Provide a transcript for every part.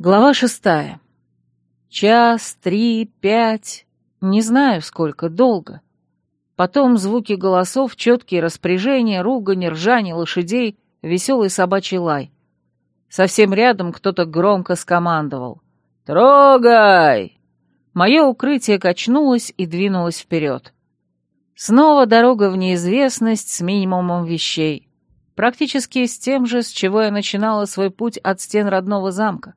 Глава шестая. Час, три, пять, не знаю сколько, долго. Потом звуки голосов, четкие распоряжения, ругань, ржание лошадей, веселый собачий лай. Совсем рядом кто-то громко скомандовал. «Трогай!» Мое укрытие качнулось и двинулось вперед. Снова дорога в неизвестность с минимумом вещей. Практически с тем же, с чего я начинала свой путь от стен родного замка.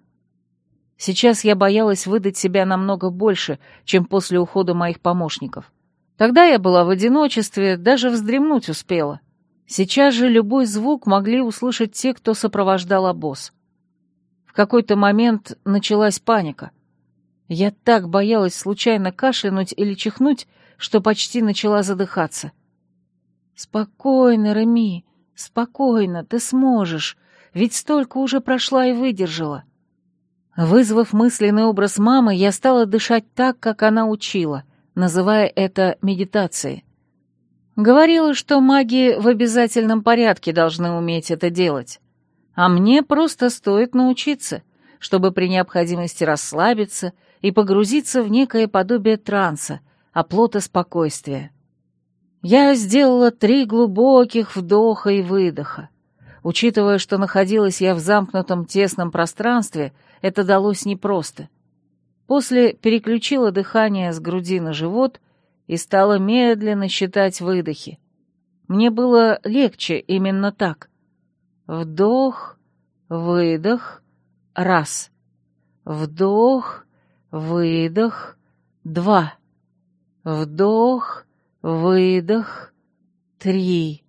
Сейчас я боялась выдать себя намного больше, чем после ухода моих помощников. Тогда я была в одиночестве, даже вздремнуть успела. Сейчас же любой звук могли услышать те, кто сопровождал обоз. В какой-то момент началась паника. Я так боялась случайно кашлянуть или чихнуть, что почти начала задыхаться. «Спокойно, Реми, спокойно, ты сможешь, ведь столько уже прошла и выдержала». Вызвав мысленный образ мамы, я стала дышать так, как она учила, называя это медитацией. Говорила, что маги в обязательном порядке должны уметь это делать. А мне просто стоит научиться, чтобы при необходимости расслабиться и погрузиться в некое подобие транса, оплота спокойствия. Я сделала три глубоких вдоха и выдоха. Учитывая, что находилась я в замкнутом тесном пространстве, это далось непросто. После переключила дыхание с груди на живот и стала медленно считать выдохи. Мне было легче именно так. Вдох, выдох, раз. Вдох, выдох, два. Вдох, выдох, три.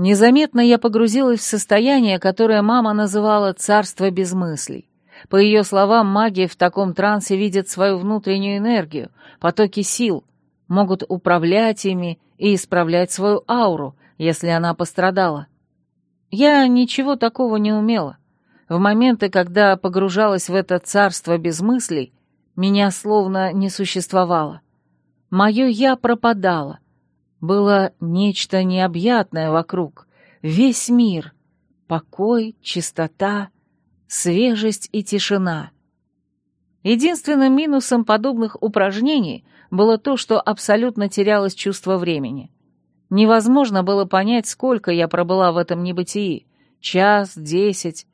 Незаметно я погрузилась в состояние, которое мама называла «царство без мыслей». По ее словам, маги в таком трансе видят свою внутреннюю энергию, потоки сил, могут управлять ими и исправлять свою ауру, если она пострадала. Я ничего такого не умела. В моменты, когда погружалась в это царство без мыслей, меня словно не существовало. Мое «я» пропадало. Было нечто необъятное вокруг, весь мир, покой, чистота, свежесть и тишина. Единственным минусом подобных упражнений было то, что абсолютно терялось чувство времени. Невозможно было понять, сколько я пробыла в этом небытии — час, десять.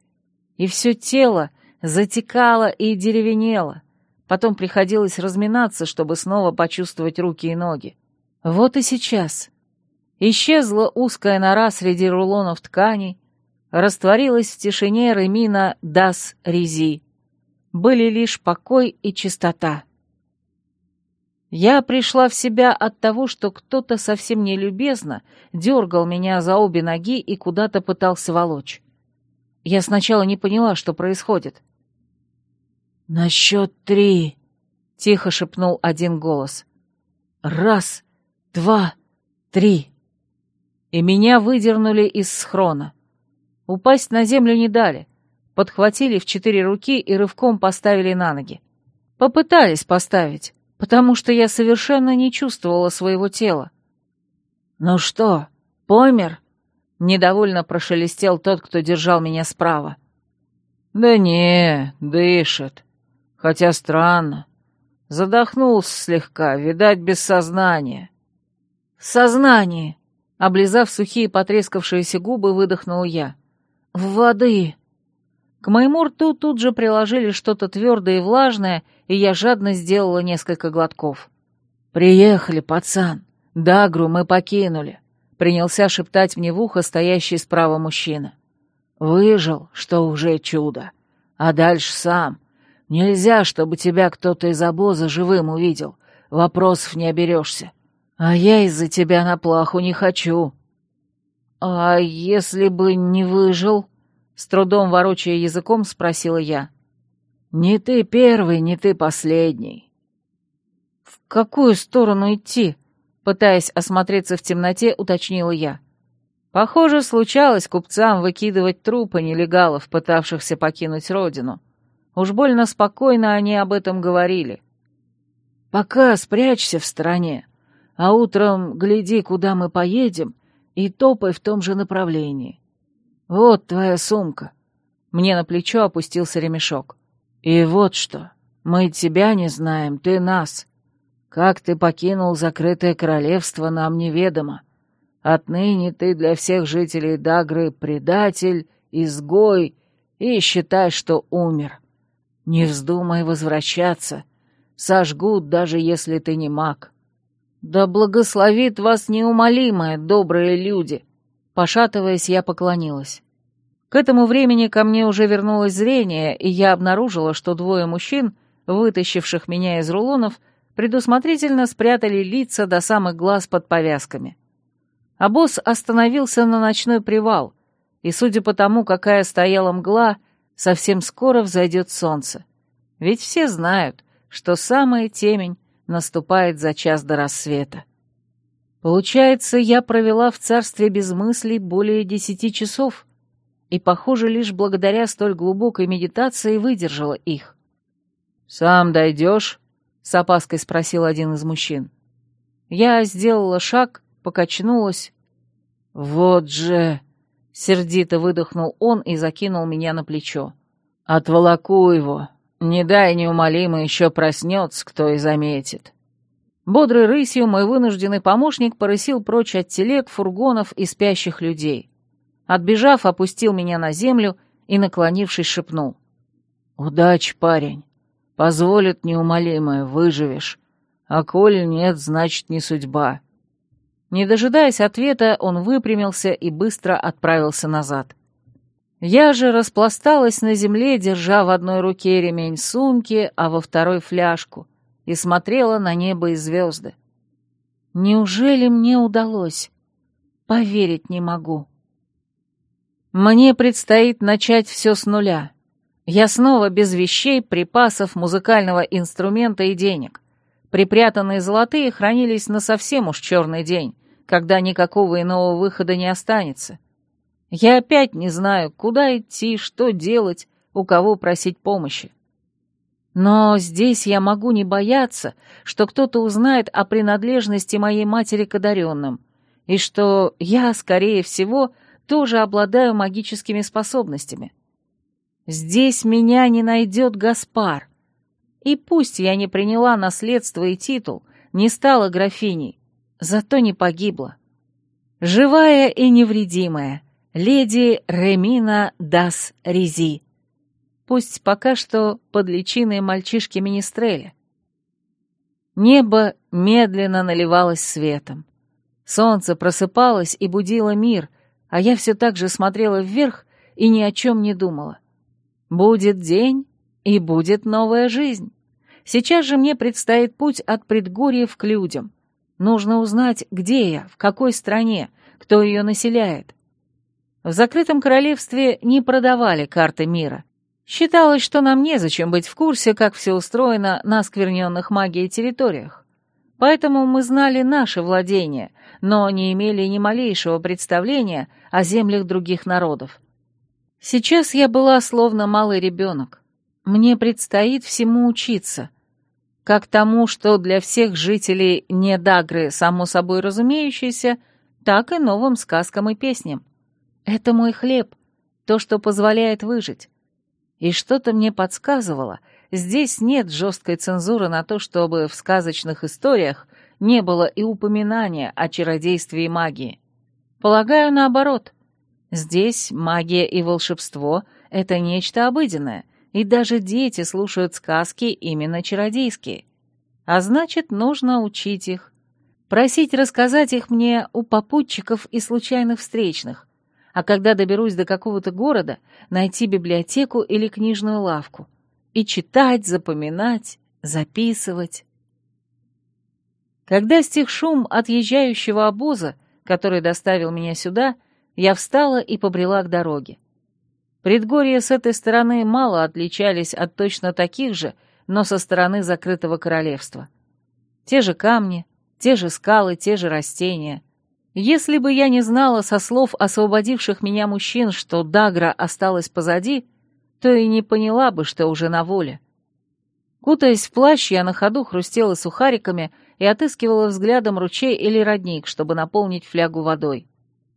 И все тело затекало и деревенело. Потом приходилось разминаться, чтобы снова почувствовать руки и ноги. Вот и сейчас. Исчезла узкая нора среди рулонов тканей, растворилась в тишине Ремина Дас Рези. Были лишь покой и чистота. Я пришла в себя от того, что кто-то совсем нелюбезно дергал меня за обе ноги и куда-то пытался волочь. Я сначала не поняла, что происходит. «На счет три!» — тихо шепнул один голос. «Раз, два, три!» И меня выдернули из схрона. Упасть на землю не дали. Подхватили в четыре руки и рывком поставили на ноги. Попытались поставить, потому что я совершенно не чувствовала своего тела. «Ну что, помер?» — недовольно прошелестел тот, кто держал меня справа. «Да не, дышит. Хотя странно. Задохнулся слегка, видать, без сознания». «Сознание!» — облизав сухие потрескавшиеся губы, выдохнул я. «Воды!» К моему рту тут же приложили что-то твердое и влажное, и я жадно сделала несколько глотков. «Приехали, пацан. Дагру мы покинули», — принялся шептать мне в ухо стоящий справа мужчина. «Выжил, что уже чудо. А дальше сам. Нельзя, чтобы тебя кто-то из обоза живым увидел. Вопросов не оберешься. А я из-за тебя на плаху не хочу». «А если бы не выжил?» — с трудом ворочая языком, спросила я. «Не ты первый, не ты последний». «В какую сторону идти?» — пытаясь осмотреться в темноте, уточнила я. Похоже, случалось купцам выкидывать трупы нелегалов, пытавшихся покинуть родину. Уж больно спокойно они об этом говорили. «Пока спрячься в стороне, а утром гляди, куда мы поедем, и топай в том же направлении. Вот твоя сумка». Мне на плечо опустился ремешок. «И вот что, мы тебя не знаем, ты нас. Как ты покинул закрытое королевство, нам неведомо. Отныне ты для всех жителей Дагры предатель, изгой и считай, что умер. Не вздумай возвращаться, сожгут, даже если ты не маг. Да благословит вас неумолимое, добрые люди!» Пошатываясь, я поклонилась. К этому времени ко мне уже вернулось зрение, и я обнаружила, что двое мужчин, вытащивших меня из рулонов, предусмотрительно спрятали лица до самых глаз под повязками. А босс остановился на ночной привал, и, судя по тому, какая стояла мгла, совсем скоро взойдет солнце. Ведь все знают, что самая темень наступает за час до рассвета. Получается, я провела в царстве без мыслей более десяти часов — и, похоже, лишь благодаря столь глубокой медитации выдержала их. «Сам дойдешь?» — с опаской спросил один из мужчин. Я сделала шаг, покачнулась. «Вот же!» — сердито выдохнул он и закинул меня на плечо. «Отволоку его. Не дай неумолимо еще проснется, кто и заметит». Бодрой рысью мой вынужденный помощник порысил прочь от телег, фургонов и спящих людей. Отбежав, опустил меня на землю и, наклонившись, шепнул. «Удачи, парень. Позволит неумолимое, выживешь. А коли нет, значит, не судьба». Не дожидаясь ответа, он выпрямился и быстро отправился назад. Я же распласталась на земле, держа в одной руке ремень сумки, а во второй фляжку, и смотрела на небо и звезды. Неужели мне удалось? Поверить не могу. Мне предстоит начать все с нуля. Я снова без вещей, припасов, музыкального инструмента и денег. Припрятанные золотые хранились на совсем уж черный день, когда никакого иного выхода не останется. Я опять не знаю, куда идти, что делать, у кого просить помощи. Но здесь я могу не бояться, что кто-то узнает о принадлежности моей матери к одаренным, и что я, скорее всего, тоже обладаю магическими способностями. Здесь меня не найдет Гаспар. И пусть я не приняла наследство и титул, не стала графиней, зато не погибла. Живая и невредимая, леди Ремина Дас Рези. Пусть пока что под личиной мальчишки Министреля. Небо медленно наливалось светом. Солнце просыпалось и будило мир, а я все так же смотрела вверх и ни о чем не думала. Будет день, и будет новая жизнь. Сейчас же мне предстоит путь от предгорьев к людям. Нужно узнать, где я, в какой стране, кто ее населяет. В закрытом королевстве не продавали карты мира. Считалось, что нам незачем быть в курсе, как все устроено на оскверненных магией территориях. Поэтому мы знали наши владения, но не имели ни малейшего представления о землях других народов. Сейчас я была словно малый ребенок. Мне предстоит всему учиться. Как тому, что для всех жителей Недагры само собой разумеющееся, так и новым сказкам и песням. Это мой хлеб, то, что позволяет выжить. И что-то мне подсказывало, здесь нет жесткой цензуры на то, чтобы в сказочных историях не было и упоминания о чародействе и магии. Полагаю, наоборот. Здесь магия и волшебство — это нечто обыденное, и даже дети слушают сказки именно чародейские. А значит, нужно учить их. Просить рассказать их мне у попутчиков и случайных встречных, а когда доберусь до какого-то города, найти библиотеку или книжную лавку. И читать, запоминать, записывать. Когда стих шум отъезжающего обоза, который доставил меня сюда, я встала и побрела к дороге. Предгорья с этой стороны мало отличались от точно таких же, но со стороны закрытого королевства. Те же камни, те же скалы, те же растения. Если бы я не знала со слов освободивших меня мужчин, что Дагра осталась позади, то и не поняла бы, что уже на воле. Кутаясь в плащ, я на ходу хрустела сухариками и отыскивала взглядом ручей или родник, чтобы наполнить флягу водой.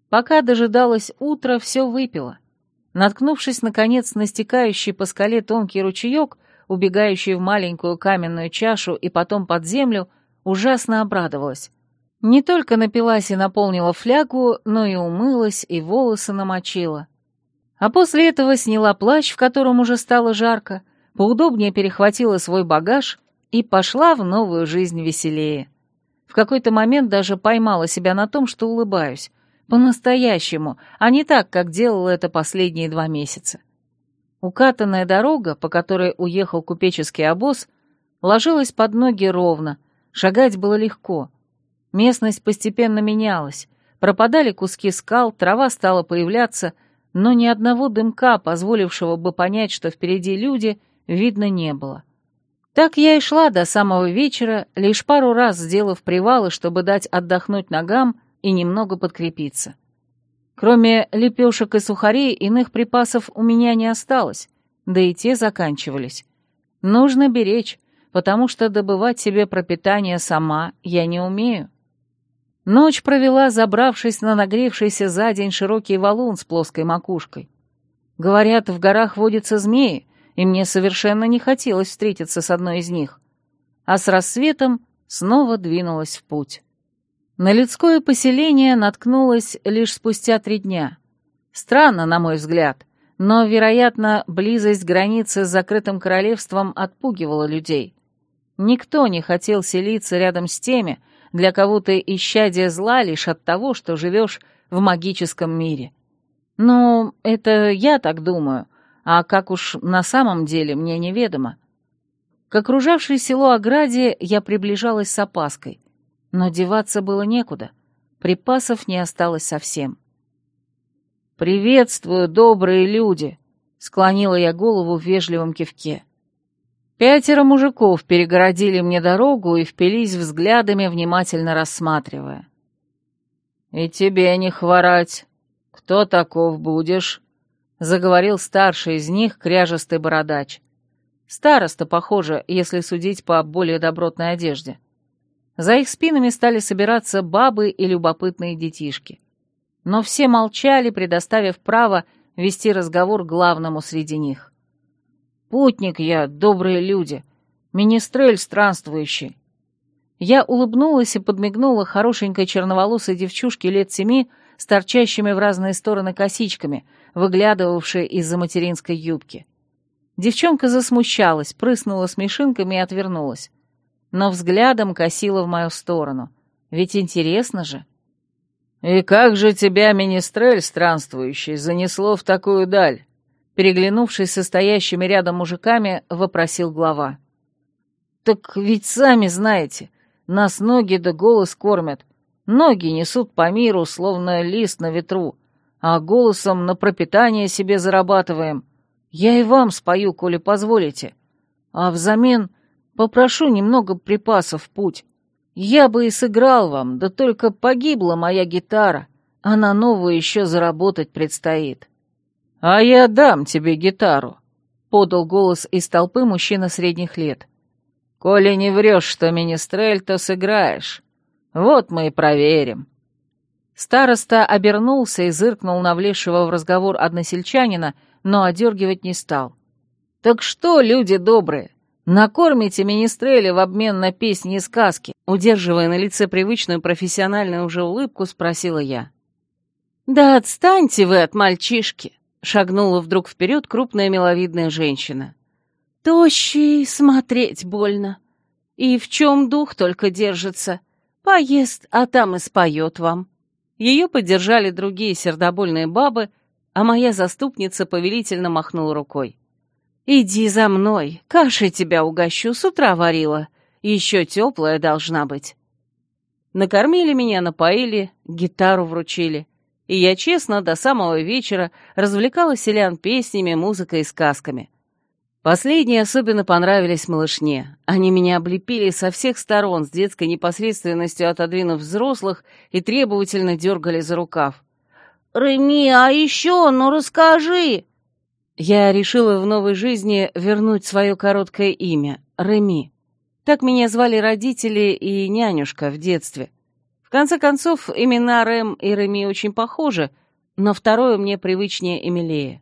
Пока дожидалась утра, все выпила. Наткнувшись, наконец, на стекающий по скале тонкий ручеек, убегающей в маленькую каменную чашу и потом под землю, ужасно обрадовалась. Не только напилась и наполнила флягу, но и умылась, и волосы намочила. А после этого сняла плащ, в котором уже стало жарко, поудобнее перехватила свой багаж и пошла в новую жизнь веселее. В какой-то момент даже поймала себя на том, что улыбаюсь. По-настоящему, а не так, как делала это последние два месяца. Укатанная дорога, по которой уехал купеческий обоз, ложилась под ноги ровно, шагать было легко. Местность постепенно менялась, пропадали куски скал, трава стала появляться, но ни одного дымка, позволившего бы понять, что впереди люди, видно не было. Так я и шла до самого вечера, лишь пару раз сделав привалы, чтобы дать отдохнуть ногам и немного подкрепиться. Кроме лепешек и сухарей, иных припасов у меня не осталось, да и те заканчивались. Нужно беречь, потому что добывать себе пропитание сама я не умею. Ночь провела, забравшись на нагревшийся за день широкий валун с плоской макушкой. Говорят, в горах водятся змеи, и мне совершенно не хотелось встретиться с одной из них. А с рассветом снова двинулась в путь. На людское поселение наткнулась лишь спустя три дня. Странно, на мой взгляд, но, вероятно, близость границы с закрытым королевством отпугивала людей. Никто не хотел селиться рядом с теми, для кого ты исчадие зла лишь от того, что живешь в магическом мире. Ну, это я так думаю, а как уж на самом деле мне неведомо. К окружавшей село ограде я приближалась с опаской, но деваться было некуда, припасов не осталось совсем. «Приветствую, добрые люди!» — склонила я голову в вежливом кивке. Пятеро мужиков перегородили мне дорогу и впились взглядами, внимательно рассматривая. «И тебе не хворать. Кто таков будешь?» — заговорил старший из них, кряжестый бородач. Староста, похоже, если судить по более добротной одежде. За их спинами стали собираться бабы и любопытные детишки. Но все молчали, предоставив право вести разговор главному среди них. «Путник я, добрые люди, министрель странствующий». Я улыбнулась и подмигнула хорошенькой черноволосой девчушке лет семи с торчащими в разные стороны косичками, выглядывавшей из-за материнской юбки. Девчонка засмущалась, прыснула смешинками и отвернулась. Но взглядом косила в мою сторону. Ведь интересно же. «И как же тебя, министрель странствующий, занесло в такую даль?» Переглянувшись со стоящими рядом мужиками, вопросил глава. «Так ведь сами знаете, нас ноги да голос кормят. Ноги несут по миру, словно лист на ветру, а голосом на пропитание себе зарабатываем. Я и вам спою, коли позволите. А взамен попрошу немного припасов в путь. Я бы и сыграл вам, да только погибла моя гитара, а на новую еще заработать предстоит. А я дам тебе гитару, — подал голос из толпы мужчина средних лет. Коли не врешь, что министрель, то сыграешь. Вот мы и проверим». Староста обернулся и зыркнул на влезшего в разговор односельчанина, но одергивать не стал. «Так что, люди добрые, накормите министреля в обмен на песни и сказки?» Удерживая на лице привычную профессиональную уже улыбку, спросила я. «Да отстаньте вы от мальчишки!» — шагнула вдруг вперед крупная миловидная женщина. «Тощий, смотреть больно. И в чем дух только держится. Поест, а там и споет вам». Ее поддержали другие сердобольные бабы, а моя заступница повелительно махнула рукой. «Иди за мной, кашей тебя угощу, с утра варила. Еще теплая должна быть». Накормили меня, напоили, гитару вручили. И я честно до самого вечера развлекала селян песнями, музыкой и сказками. Последние особенно понравились малышне. Они меня облепили со всех сторон, с детской непосредственностью отодвинув взрослых и требовательно дергали за рукав. «Реми, а еще, ну расскажи!» Я решила в новой жизни вернуть свое короткое имя — Реми. Так меня звали родители и нянюшка в детстве. В конце концов, имена Рэм и Реми очень похожи, но второе мне привычнее Эмилея.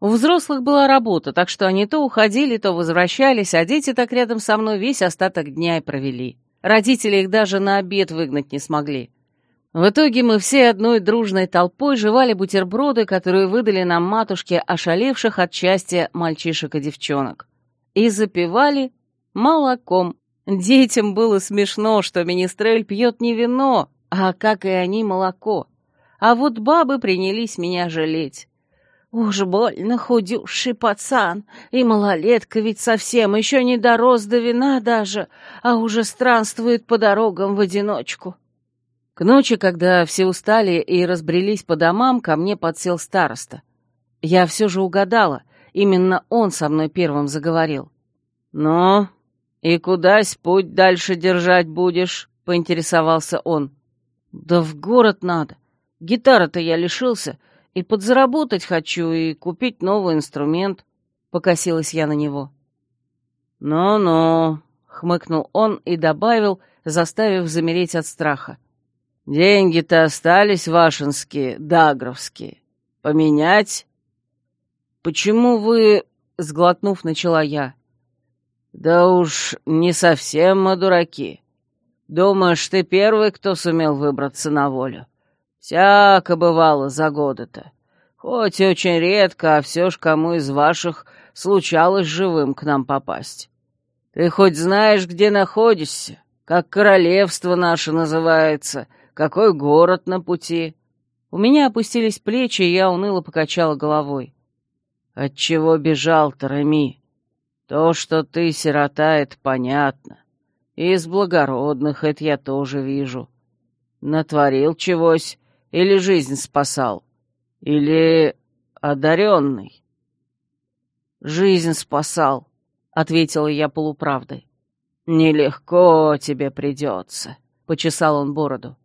У взрослых была работа, так что они то уходили, то возвращались, а дети так рядом со мной весь остаток дня и провели. Родители их даже на обед выгнать не смогли. В итоге мы все одной дружной толпой жевали бутерброды, которые выдали нам матушки, ошалевших от счастья мальчишек и девчонок. И запивали молоком. Детям было смешно, что министрель пьет не вино, а, как и они, молоко. А вот бабы принялись меня жалеть. Уж больно худющий пацан, и малолетка ведь совсем еще не дорос до вина даже, а уже странствует по дорогам в одиночку. К ночи, когда все устали и разбрелись по домам, ко мне подсел староста. Я все же угадала, именно он со мной первым заговорил. «Ну, и кудась путь дальше держать будешь?» — поинтересовался он. «Да в город надо. Гитара-то я лишился, и подзаработать хочу, и купить новый инструмент», — покосилась я на него. «Ну-ну», — хмыкнул он и добавил, заставив замереть от страха. «Деньги-то остались вашинские, дагровские. Поменять?» «Почему вы...» — сглотнув, начала я. «Да уж не совсем мы дураки. Думаешь, ты первый, кто сумел выбраться на волю? Всяко бывало за годы-то. Хоть очень редко, а все ж кому из ваших случалось живым к нам попасть. Ты хоть знаешь, где находишься, как королевство наше называется, какой город на пути?» У меня опустились плечи, и я уныло покачала головой. «Отчего бежал Тарами? То, что ты сирота, это понятно. И из благородных это я тоже вижу. Натворил чегось, или жизнь спасал? Или одаренный?» «Жизнь спасал», — ответила я полуправдой. «Нелегко тебе придется», — почесал он бороду.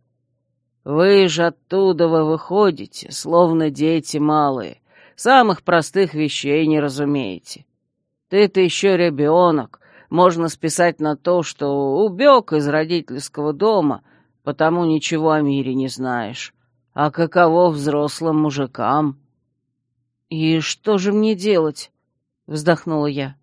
«Вы же оттуда вы выходите, словно дети малые, самых простых вещей не разумеете. Ты-то еще ребенок, можно списать на то, что убег из родительского дома, потому ничего о мире не знаешь. А каково взрослым мужикам? «И что же мне делать?» — вздохнула я.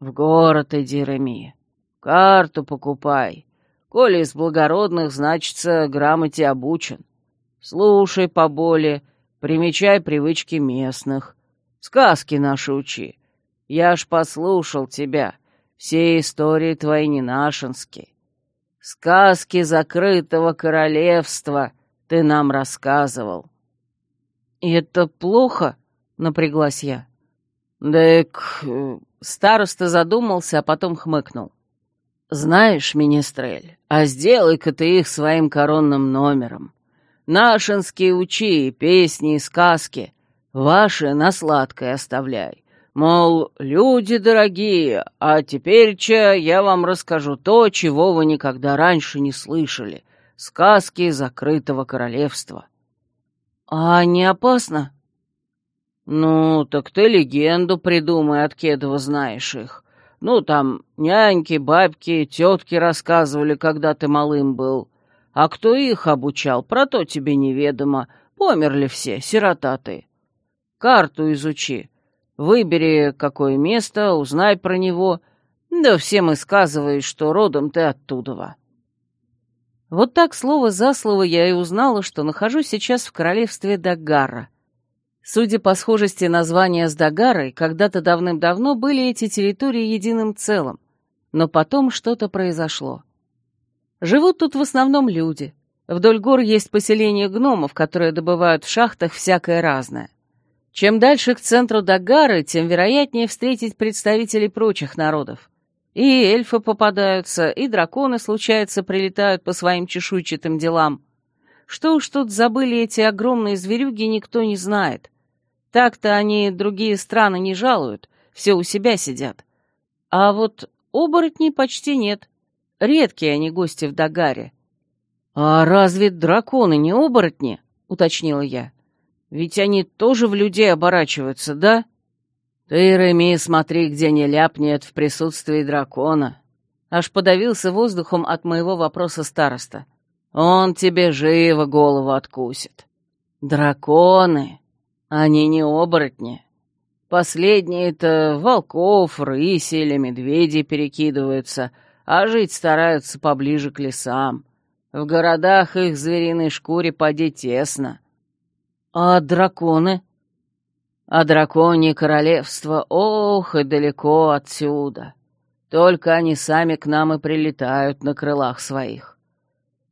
«В город иди, Реми. Карту покупай. Коли из благородных, значится, грамоте обучен. Слушай поболе, примечай привычки местных. Сказки наши учи. Я ж послушал тебя. Все истории твои не нашинские. Сказки закрытого королевства — ты нам рассказывал». «И это плохо?» — напряглась я. «Дык...» — староста задумался, а потом хмыкнул. «Знаешь, министрель, а сделай-ка ты их своим коронным номером. Нашинские учи, песни и сказки, ваши на сладкое оставляй. Мол, люди дорогие, а теперь-че я вам расскажу то, чего вы никогда раньше не слышали, сказки закрытого королевства. А не опасно? Ну, так ты легенду придумай, от кедова знаешь их. Ну, там няньки, бабки, тетки рассказывали, когда ты малым был. А кто их обучал, про то тебе неведомо. Померли все, сирота ты. Карту изучи. Выбери, какое место, узнай про него. Да всем и сказывай, что родом ты оттуда. Вот так слово за слово я и узнала, что нахожусь сейчас в королевстве Дагара. Судя по схожести названия с Дагарой, когда-то давным-давно были эти территории единым целым, но потом что-то произошло. Живут тут в основном люди. Вдоль гор есть поселения гномов, которые добывают в шахтах всякое разное. Чем дальше к центру Дагары, тем вероятнее встретить представителей прочих народов. И эльфы попадаются, и драконы, случается, прилетают по своим чешуйчатым делам. Что уж тут забыли эти огромные зверюги, никто не знает. Так-то они другие страны не жалуют, все у себя сидят. А вот оборотней почти нет. Редкие они гости в Дагаре. «А разве драконы не оборотни?» — уточнила я. «Ведь они тоже в людей оборачиваются, да?» «Ты, Реми, смотри, где не ляпнет в присутствии дракона». Аж подавился воздухом от моего вопроса староста. «Он тебе живо голову откусит». «Драконы, они не оборотни. Последние-то волков, рыси или медведей перекидываются, а жить стараются поближе к лесам. В городах их звериной шкуре поди тесно. А драконы? А драконье королевство, ох, и далеко отсюда. Только они сами к нам и прилетают на крылах своих.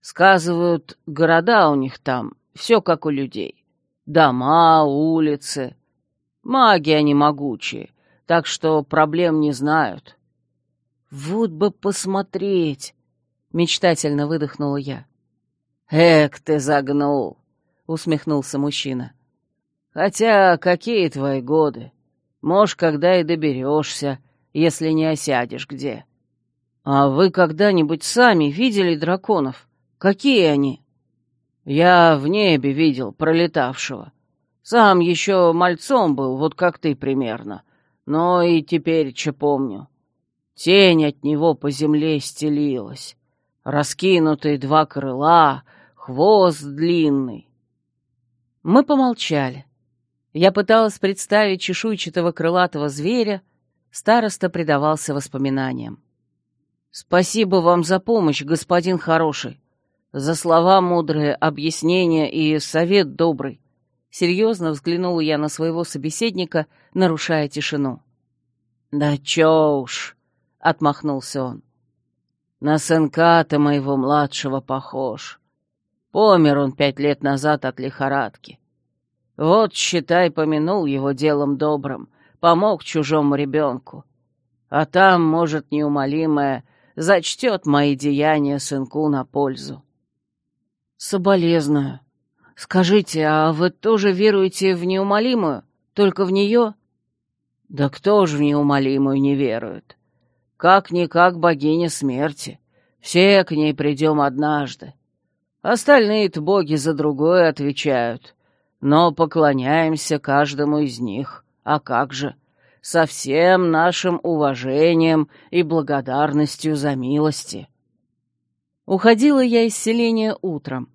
Сказывают, города у них там, все как у людей. Дома, улицы. Маги они могучие, так что проблем не знают. Вот бы посмотреть, мечтательно выдохнула я. «Эк, ты загнул!» — усмехнулся мужчина. «Хотя какие твои годы? Может, когда и доберешься, если не осядешь где». «А вы когда-нибудь сами видели драконов? Какие они?» «Я в небе видел пролетавшего. Сам еще мальцом был, вот как ты примерно. Но и теперь че помню. Тень от него по земле стелилась. Раскинутые два крыла, хвост длинный. Мы помолчали. Я пыталась представить чешуйчатого крылатого зверя, староста предавался воспоминаниям. «Спасибо вам за помощь, господин хороший, за слова мудрые, объяснения и совет добрый». Серьезно взглянула я на своего собеседника, нарушая тишину. «Да чё уж!» — отмахнулся он. На сынка ты моего младшего похож. Помер он пять лет назад от лихорадки. Вот, считай, помянул его делом добрым, помог чужому ребенку. А там, может, неумолимое, зачтет мои деяния сынку на пользу. Соболезную. Скажите, а вы тоже веруете в неумолимую? Только в нее? Да кто же в неумолимую не верует? Как-никак богиня смерти. Все к ней придем однажды. Остальные-то боги за другое отвечают. Но поклоняемся каждому из них. А как же? Со всем нашим уважением и благодарностью за милости. Уходила я из селения утром.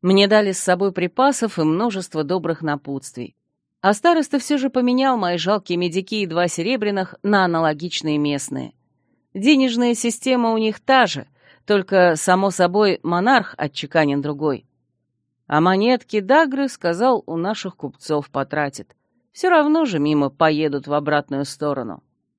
Мне дали с собой припасов и множество добрых напутствий. А староста все же поменял мои жалкие медики и два серебряных на аналогичные местные — Денежная система у них та же, только, само собой, монарх отчеканен другой. А монетки Дагры, сказал, у наших купцов потратит. Все равно же мимо поедут в обратную сторону.